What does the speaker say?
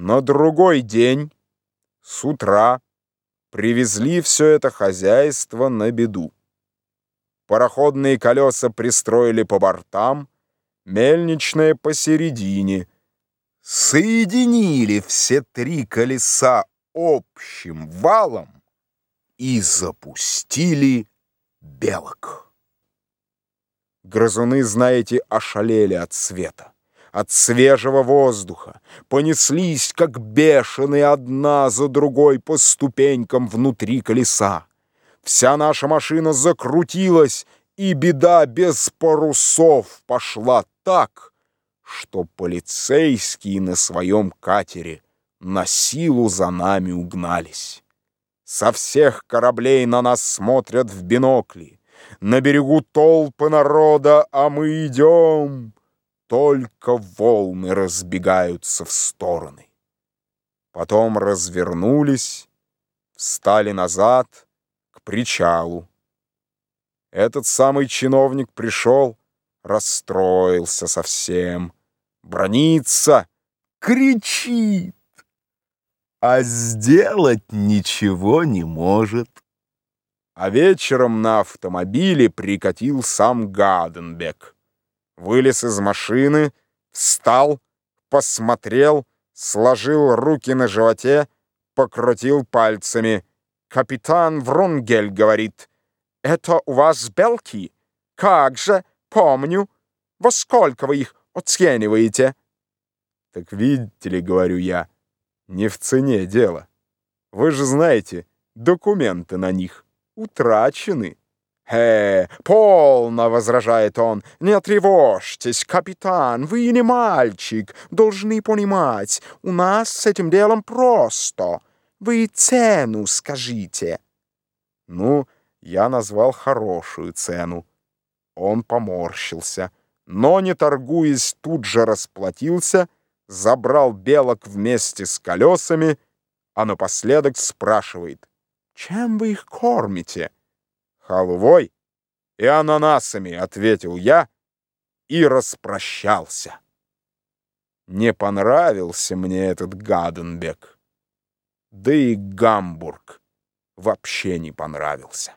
На другой день, с утра, привезли все это хозяйство на беду. Пароходные колеса пристроили по бортам, мельничное посередине. Соединили все три колеса общим валом и запустили белок. Грызуны, знаете, ошалели от света от свежего воздуха, понеслись, как бешеные, одна за другой по ступенькам внутри колеса. Вся наша машина закрутилась, и беда без парусов пошла так, что полицейские на своем катере на силу за нами угнались. Со всех кораблей на нас смотрят в бинокли. На берегу толпы народа, а мы идем только волны разбегаются в стороны. Потом развернулись, встали назад к причалу. Этот самый чиновник пришел, расстроился совсем, бронится, кричит, а сделать ничего не может. А вечером на автомобиле прикатил сам Гаденбек вылез из машины, встал, посмотрел, сложил руки на животе, покрутил пальцами. «Капитан Врунгель говорит, это у вас белки? Как же, помню. Во сколько вы их оцениваете?» «Так видите ли, — говорю я, — не в цене дело. Вы же знаете, документы на них утрачены». «Э, полно!» — возражает он. «Не тревожьтесь, капитан, вы не мальчик, должны понимать. У нас с этим делом просто. Вы цену скажите». Ну, я назвал хорошую цену. Он поморщился, но, не торгуясь, тут же расплатился, забрал белок вместе с колесами, а напоследок спрашивает, «Чем вы их кормите?» Халвой и ананасами, ответил я и распрощался. Не понравился мне этот Гаденбек. Да и Гамбург вообще не понравился.